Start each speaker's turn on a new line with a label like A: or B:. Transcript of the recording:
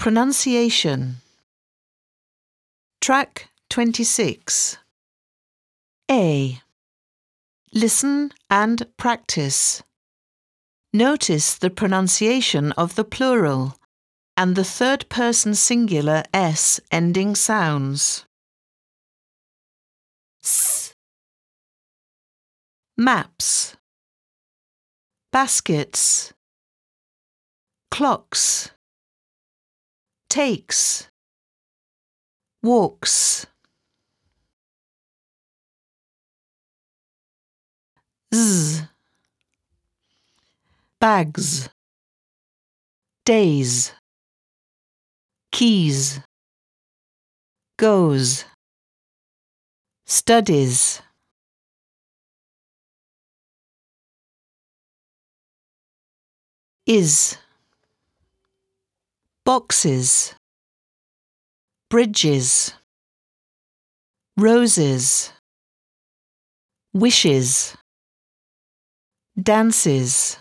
A: Pronunciation Track 26 A. Listen and practice. Notice the pronunciation of the plural and the third person singular S ending sounds. S. Maps. Baskets. Clocks. Takes. Walks. Z. Bags. Days. Keys. Goes. Studies. Is. Boxes. Bridges. Roses. Wishes dances